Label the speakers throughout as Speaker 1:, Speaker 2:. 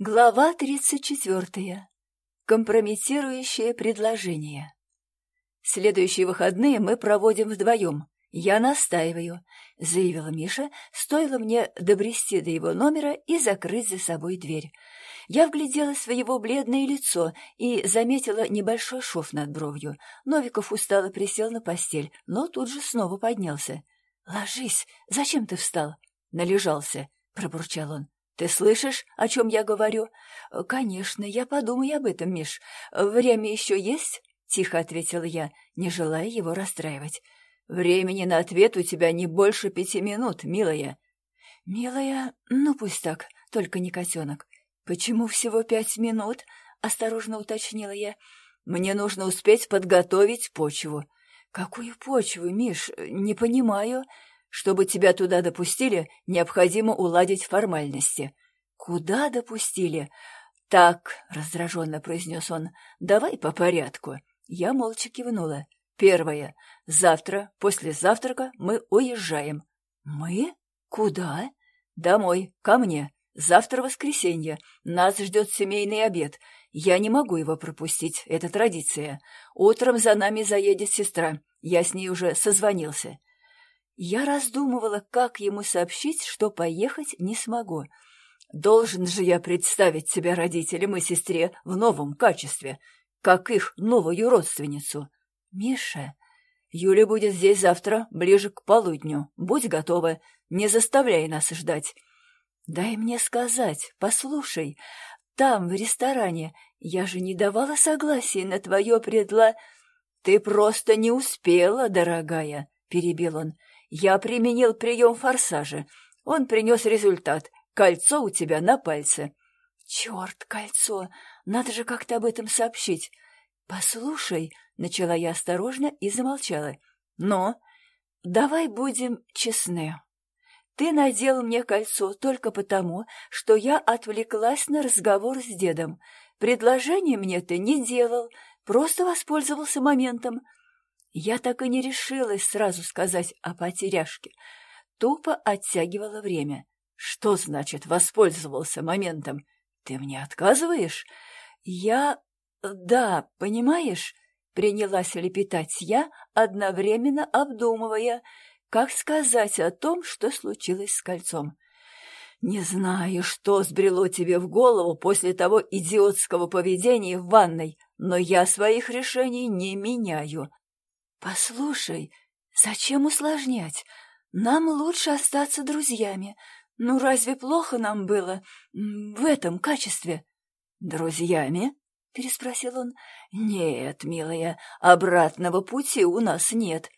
Speaker 1: Глава 34. Компрометирующее предложение. Следующие выходные мы проводим вдвоем. Я настаиваю, — заявила Миша, стоило мне добрести до его номера и закрыть за собой дверь. Я вгляделась в его бледное лицо и заметила небольшой шов над бровью. Новиков устало присел на постель, но тут же снова поднялся. — Ложись, зачем ты встал? — Належался, — пробурчал он. «Ты слышишь, о чем я говорю?» «Конечно, я подумаю об этом, Миш. Время еще есть?» — тихо ответила я, не желая его расстраивать. «Времени на ответ у тебя не больше пяти минут, милая». «Милая? Ну, пусть так, только не котенок». «Почему всего пять минут?» — осторожно уточнила я. «Мне нужно успеть подготовить почву». «Какую почву, Миш? Не понимаю». Чтобы тебя туда допустили, необходимо уладить формальности. Куда допустили? Так, раздраженно произнес он, давай по порядку. Я молча кивнула. Первое. Завтра, после завтрака, мы уезжаем. Мы? Куда? Домой, ко мне. Завтра воскресенье. Нас ждет семейный обед. Я не могу его пропустить, это традиция. Утром за нами заедет сестра. Я с ней уже созвонился. Я раздумывала, как ему сообщить, что поехать не смогу. Должен же я представить себя родителям и сестре в новом качестве, как их новую родственницу. Миша, Юля будет здесь завтра, ближе к полудню. Будь готова, не заставляй нас ждать. Дай мне сказать, послушай, там, в ресторане, я же не давала согласия на твое предло... Ты просто не успела, дорогая, — перебил он. Я применил прием форсажа. Он принес результат. Кольцо у тебя на пальце. Черт, кольцо! Надо же как-то об этом сообщить. Послушай, — начала я осторожно и замолчала. Но давай будем честны. Ты надел мне кольцо только потому, что я отвлеклась на разговор с дедом. Предложение мне ты не делал, просто воспользовался моментом. Я так и не решилась сразу сказать о потеряшке. Тупо оттягивала время. Что значит воспользовался моментом? Ты мне отказываешь? Я... Да, понимаешь? Принялась лепетать я, одновременно обдумывая, как сказать о том, что случилось с кольцом. Не знаю, что сбрело тебе в голову после того идиотского поведения в ванной, но я своих решений не меняю. «Послушай, зачем усложнять? Нам лучше остаться друзьями. Ну, разве плохо нам было в этом качестве?» «Друзьями?» — переспросил он. «Нет, милая, обратного пути у нас нет».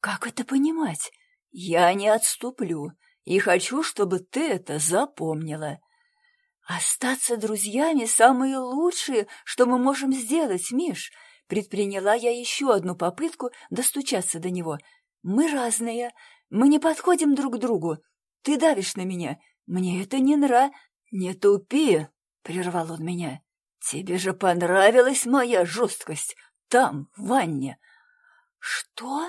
Speaker 1: «Как это понимать? Я не отступлю и хочу, чтобы ты это запомнила». «Остаться друзьями — самое лучшее, что мы можем сделать, Миш», Предприняла я еще одну попытку достучаться до него. «Мы разные, мы не подходим друг к другу. Ты давишь на меня. Мне это не нра...» «Не тупи!» — прервал он меня. «Тебе же понравилась моя жесткость там, в ванне». «Что?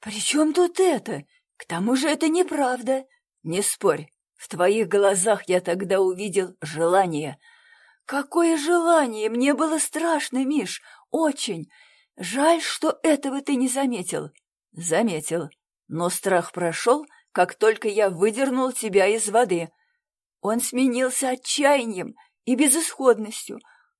Speaker 1: При чем тут это? К тому же это неправда». «Не спорь, в твоих глазах я тогда увидел желание». «Какое желание! Мне было страшно, Миш! Очень! Жаль, что этого ты не заметил!» «Заметил. Но страх прошел, как только я выдернул тебя из воды. Он сменился отчаянием и безысходностью.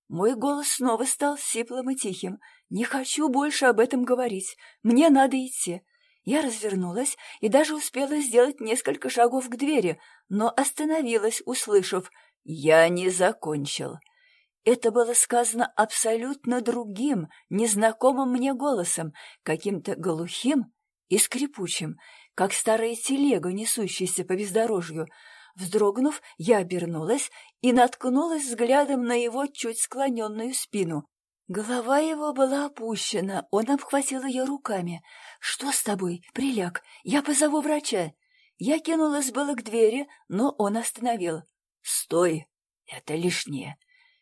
Speaker 1: Мой голос снова стал сиплым и тихим. «Не хочу больше об этом говорить. Мне надо идти». Я развернулась и даже успела сделать несколько шагов к двери, но остановилась, услышав — «Я не закончил». Это было сказано абсолютно другим, незнакомым мне голосом, каким-то глухим и скрипучим, как старая телега, несущаяся по бездорожью. Вздрогнув, я обернулась и наткнулась взглядом на его чуть склоненную спину. Голова его была опущена, он обхватил ее руками. «Что с тобой? Приляг, я позову врача». Я кинулась было к двери, но он остановил. «Стой! Это лишнее.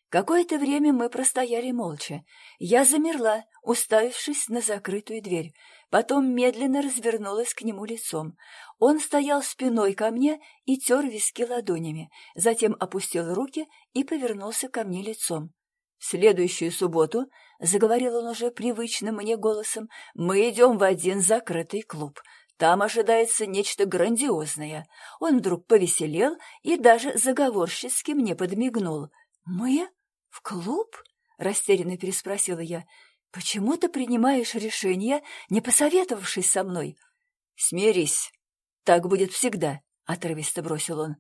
Speaker 1: Какое-то время мы простояли молча. Я замерла, уставившись на закрытую дверь. Потом медленно развернулась к нему лицом. Он стоял спиной ко мне и тер виски ладонями, затем опустил руки и повернулся ко мне лицом. Следующую субботу, — заговорил он уже привычным мне голосом, — мы идем в один закрытый клуб. Там ожидается нечто грандиозное. Он вдруг повеселел и даже заговорчески мне подмигнул. «Мы? В клуб?» — растерянно переспросила я. «Почему ты принимаешь решение, не посоветовавшись со мной?» «Смирись. Так будет всегда», — отрывисто бросил он.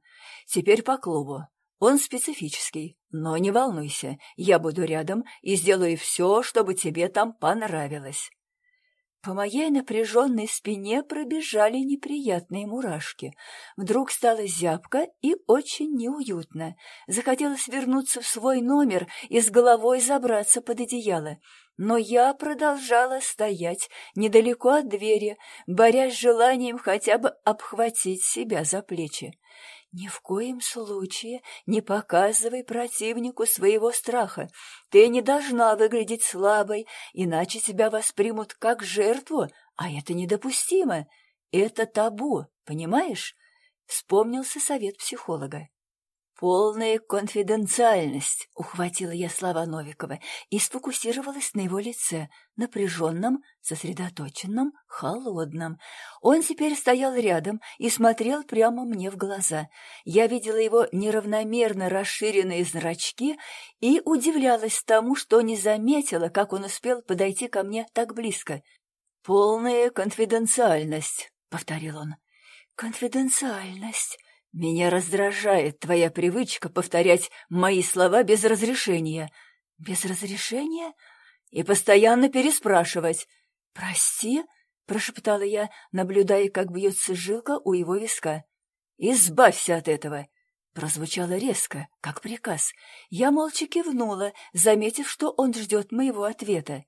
Speaker 1: «Теперь по клубу. Он специфический, но не волнуйся, я буду рядом и сделаю все, чтобы тебе там понравилось». По моей напряженной спине пробежали неприятные мурашки. Вдруг стало зябко и очень неуютно. Захотелось вернуться в свой номер и с головой забраться под одеяло. Но я продолжала стоять недалеко от двери, борясь с желанием хотя бы обхватить себя за плечи. Ни в коем случае не показывай противнику своего страха. Ты не должна выглядеть слабой, иначе тебя воспримут как жертву, а это недопустимо. Это табу, понимаешь? Вспомнился совет психолога. «Полная конфиденциальность», — ухватила я слова Новикова и сфокусировалась на его лице, напряженном, сосредоточенном, холодном. Он теперь стоял рядом и смотрел прямо мне в глаза. Я видела его неравномерно расширенные зрачки и удивлялась тому, что не заметила, как он успел подойти ко мне так близко. «Полная конфиденциальность», — повторил он. «Конфиденциальность», «Меня раздражает твоя привычка повторять мои слова без разрешения». «Без разрешения?» «И постоянно переспрашивать». «Прости?» — прошептала я, наблюдая, как бьется жилка у его виска. «Избавься от этого!» Прозвучало резко, как приказ. Я молча кивнула, заметив, что он ждет моего ответа.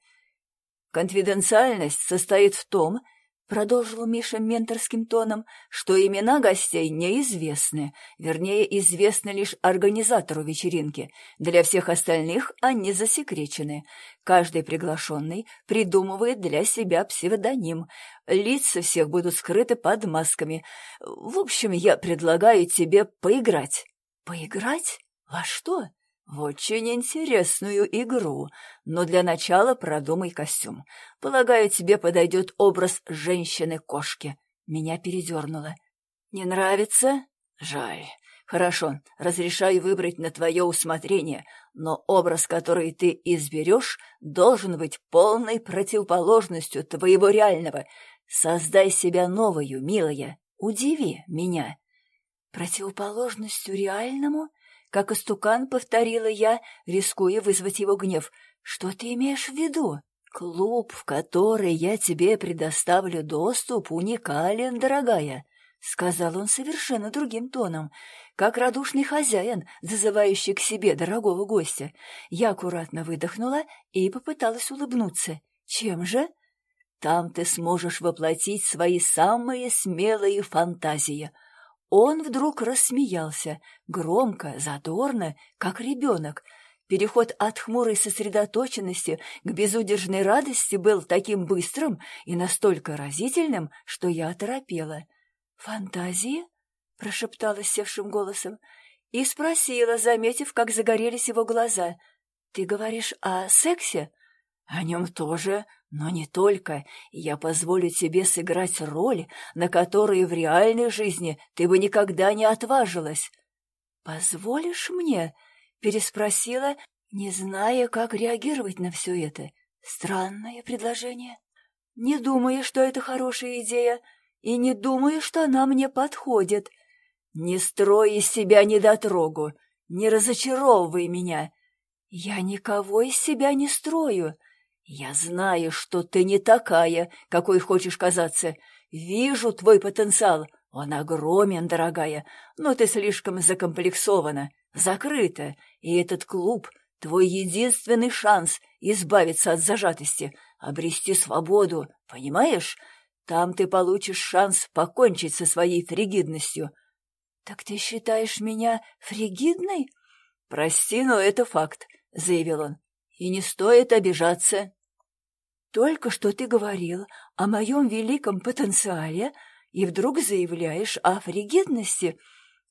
Speaker 1: «Конфиденциальность состоит в том, — продолжил Миша менторским тоном, — что имена гостей неизвестны, вернее, известны лишь организатору вечеринки. Для всех остальных они засекречены. Каждый приглашенный придумывает для себя псевдоним. Лица всех будут скрыты под масками. В общем, я предлагаю тебе поиграть. «Поиграть? Во что?» В очень интересную игру, но для начала продумай костюм. Полагаю, тебе подойдет образ женщины-кошки. Меня передернуло. Не нравится? Жаль. Хорошо, разрешаю выбрать на твое усмотрение, но образ, который ты изберешь, должен быть полной противоположностью твоего реального. Создай себя новую, милая. Удиви меня. Противоположностью реальному? Как истукан повторила я, рискуя вызвать его гнев. «Что ты имеешь в виду?» «Клуб, в который я тебе предоставлю доступ, уникален, дорогая», — сказал он совершенно другим тоном, как радушный хозяин, зазывающий к себе дорогого гостя. Я аккуратно выдохнула и попыталась улыбнуться. «Чем же?» «Там ты сможешь воплотить свои самые смелые фантазии», он вдруг рассмеялся, громко, задорно, как ребенок. Переход от хмурой сосредоточенности к безудержной радости был таким быстрым и настолько разительным, что я оторопела. «Фантазии?» — прошептала севшим голосом и спросила, заметив, как загорелись его глаза. «Ты говоришь о сексе?» «О нем тоже, но не только. Я позволю тебе сыграть роль, на которую в реальной жизни ты бы никогда не отважилась. «Позволишь мне?» — переспросила, не зная, как реагировать на все это. Странное предложение. Не думаю, что это хорошая идея, и не думаю, что она мне подходит. Не строй из себя недотрогу, не разочаровывай меня. Я никого из себя не строю. «Я знаю, что ты не такая, какой хочешь казаться. Вижу твой потенциал. Он огромен, дорогая, но ты слишком закомплексована, закрыта, и этот клуб — твой единственный шанс избавиться от зажатости, обрести свободу, понимаешь? Там ты получишь шанс покончить со своей фригидностью». «Так ты считаешь меня фригидной?» «Прости, но это факт», — заявил он. «И не стоит обижаться». «Только что ты говорил о моем великом потенциале и вдруг заявляешь о фригидности.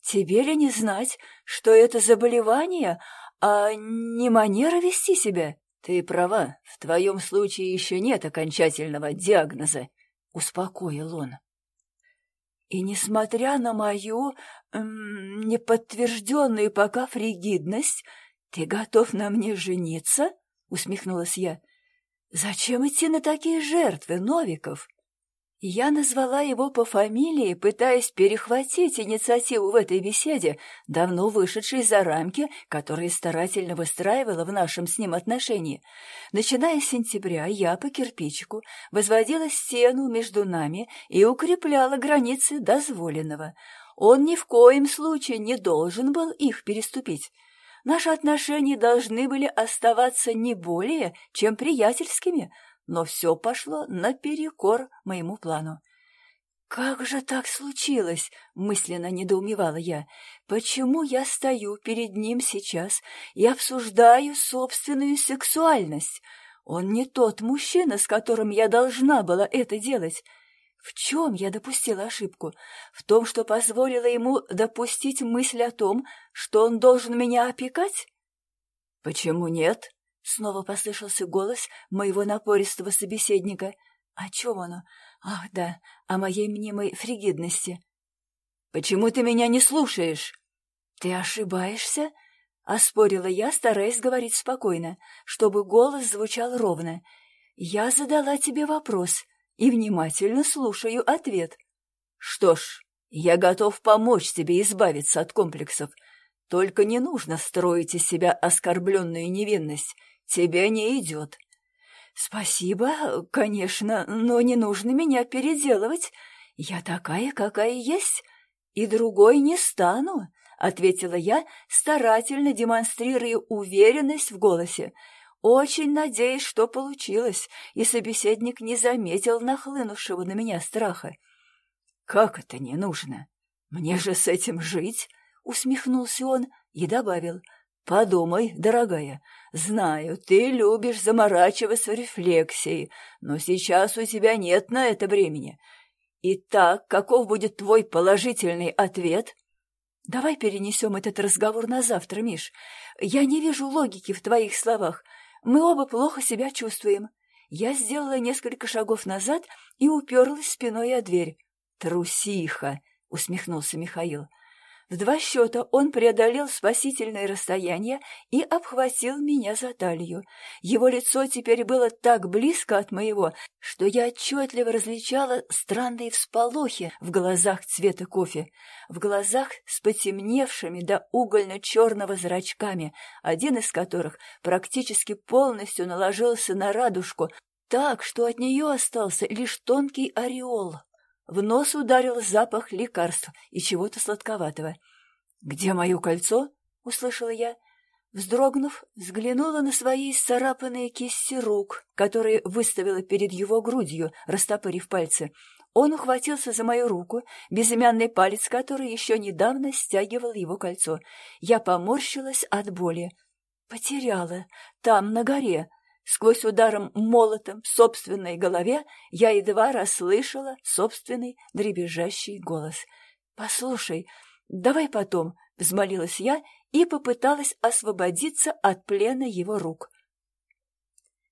Speaker 1: Тебе ли не знать, что это заболевание, а не манера вести себя?» «Ты права, в твоем случае еще нет окончательного диагноза», — успокоил он. «И несмотря на мою эм, неподтвержденную пока фригидность, ты готов на мне жениться?» — усмехнулась я. «Зачем идти на такие жертвы, Новиков?» Я назвала его по фамилии, пытаясь перехватить инициативу в этой беседе, давно вышедшей за рамки, которые старательно выстраивала в нашем с ним отношении. Начиная с сентября, я по кирпичику возводила стену между нами и укрепляла границы дозволенного. Он ни в коем случае не должен был их переступить. Наши отношения должны были оставаться не более, чем приятельскими — но все пошло наперекор моему плану. «Как же так случилось?» — мысленно недоумевала я. «Почему я стою перед ним сейчас и обсуждаю собственную сексуальность? Он не тот мужчина, с которым я должна была это делать. В чем я допустила ошибку? В том, что позволила ему допустить мысль о том, что он должен меня опекать?» «Почему нет?» Снова послышался голос моего напористого собеседника. О чем оно? Ах, да, о моей мнимой фригидности. «Почему ты меня не слушаешь?» «Ты ошибаешься?» — оспорила я, стараясь говорить спокойно, чтобы голос звучал ровно. «Я задала тебе вопрос и внимательно слушаю ответ». «Что ж, я готов помочь тебе избавиться от комплексов. Только не нужно строить из себя оскорбленную невинность тебе не идет. Спасибо, конечно, но не нужно меня переделывать. Я такая, какая есть, и другой не стану, — ответила я, старательно демонстрируя уверенность в голосе. Очень надеюсь, что получилось, и собеседник не заметил нахлынувшего на меня страха. «Как это не нужно? Мне же с этим жить!» — усмехнулся он и добавил — Подумай, дорогая, знаю, ты любишь заморачиваться рефлексией, но сейчас у тебя нет на это времени. Итак, каков будет твой положительный ответ? Давай перенесем этот разговор на завтра, Миш. Я не вижу логики в твоих словах. Мы оба плохо себя чувствуем. Я сделала несколько шагов назад и уперлась спиной о дверь. «Трусиха!» — усмехнулся Михаил. В два счета он преодолел спасительное расстояние и обхватил меня за талию. Его лицо теперь было так близко от моего, что я отчетливо различала странные всполохи в глазах цвета кофе, в глазах с потемневшими до угольно-черного зрачками, один из которых практически полностью наложился на радужку, так, что от нее остался лишь тонкий ореол. В нос ударил запах лекарств и чего-то сладковатого. «Где мое кольцо?» — услышала я. Вздрогнув, взглянула на свои исцарапанные кисти рук, которые выставила перед его грудью, растопырив пальцы. Он ухватился за мою руку, безымянный палец который еще недавно стягивал его кольцо. Я поморщилась от боли. Потеряла. Там, на горе. Сквозь ударом молотом в собственной голове я едва расслышала собственный дребезжащий голос. «Послушай, давай потом», — взмолилась я и попыталась освободиться от плена его рук.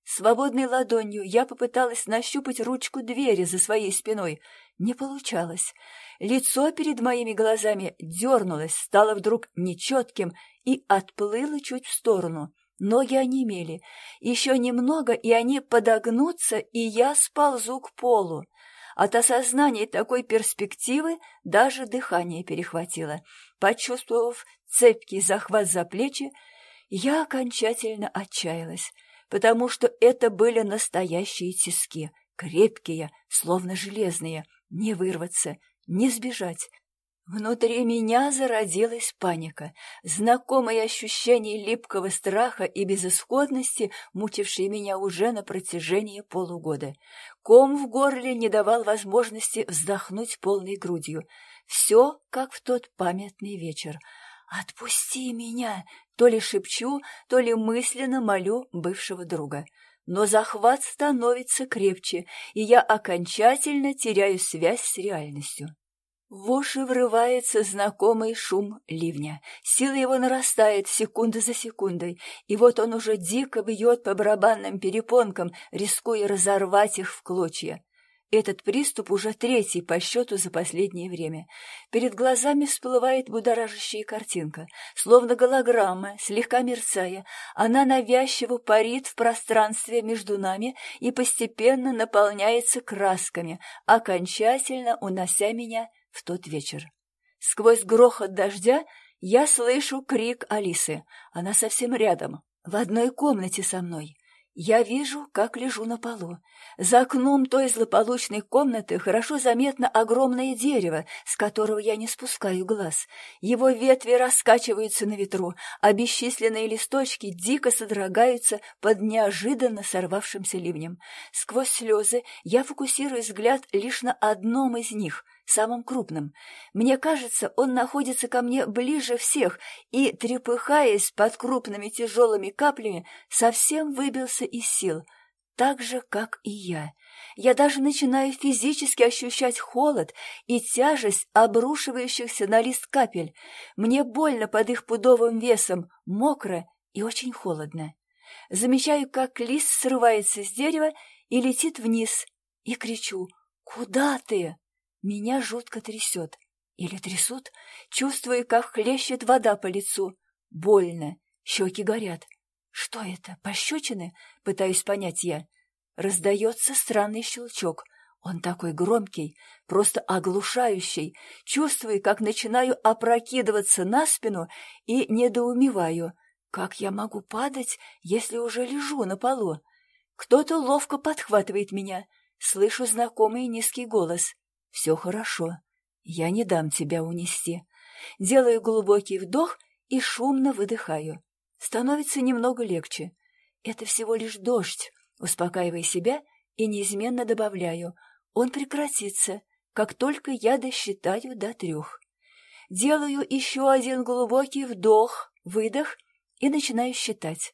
Speaker 1: Свободной ладонью я попыталась нащупать ручку двери за своей спиной. Не получалось. Лицо перед моими глазами дернулось, стало вдруг нечетким и отплыло чуть в сторону. Ноги онемели. Еще немного, и они подогнутся, и я сползу к полу. От осознания такой перспективы даже дыхание перехватило. Почувствовав цепкий захват за плечи, я окончательно отчаялась, потому что это были настоящие тиски, крепкие, словно железные, не вырваться, не сбежать, Внутри меня зародилась паника, знакомое ощущение липкого страха и безысходности, мучившие меня уже на протяжении полугода. Ком в горле не давал возможности вздохнуть полной грудью. Все, как в тот памятный вечер. «Отпусти меня!» — то ли шепчу, то ли мысленно молю бывшего друга. Но захват становится крепче, и я окончательно теряю связь с реальностью. В уши врывается знакомый шум ливня. Сила его нарастает секунда за секундой, и вот он уже дико бьет по барабанным перепонкам, рискуя разорвать их в клочья. Этот приступ уже третий по счету за последнее время. Перед глазами всплывает будоражащая картинка. Словно голограмма, слегка мерцая, она навязчиво парит в пространстве между нами и постепенно наполняется красками, окончательно унося меня в тот вечер. Сквозь грохот дождя я слышу крик Алисы. Она совсем рядом, в одной комнате со мной. Я вижу, как лежу на полу. За окном той злополучной комнаты хорошо заметно огромное дерево, с которого я не спускаю глаз. Его ветви раскачиваются на ветру, а бесчисленные листочки дико содрогаются под неожиданно сорвавшимся ливнем. Сквозь слезы я фокусирую взгляд лишь на одном из них — самым крупным. Мне кажется, он находится ко мне ближе всех и, трепыхаясь под крупными тяжелыми каплями, совсем выбился из сил, так же, как и я. Я даже начинаю физически ощущать холод и тяжесть обрушивающихся на лист капель. Мне больно под их пудовым весом, мокро и очень холодно. Замечаю, как лист срывается с дерева и летит вниз, и кричу «Куда ты?». Меня жутко трясет. Или трясут, чувствуя, как хлещет вода по лицу. Больно, щеки горят. Что это, пощечины? Пытаюсь понять я. Раздается странный щелчок. Он такой громкий, просто оглушающий. Чувствую, как начинаю опрокидываться на спину и недоумеваю. Как я могу падать, если уже лежу на полу? Кто-то ловко подхватывает меня. Слышу знакомый низкий голос. Все хорошо. Я не дам тебя унести. Делаю глубокий вдох и шумно выдыхаю. Становится немного легче. Это всего лишь дождь. Успокаивая себя и неизменно добавляю. Он прекратится, как только я досчитаю до трех. Делаю еще один глубокий вдох, выдох и начинаю считать.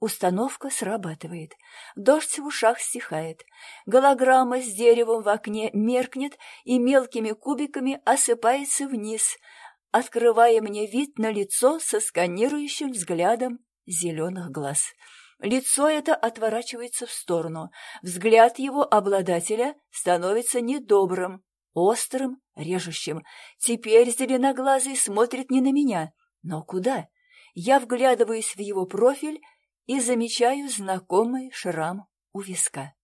Speaker 1: Установка срабатывает. Дождь в ушах стихает. Голограмма с деревом в окне меркнет и мелкими кубиками осыпается вниз, открывая мне вид на лицо со сканирующим взглядом зеленых глаз. Лицо это отворачивается в сторону. Взгляд его обладателя становится недобрым, острым, режущим. Теперь зеленоглазый смотрит не на меня, но куда? Я вглядываюсь в его профиль и замечаю знакомый шрам у виска.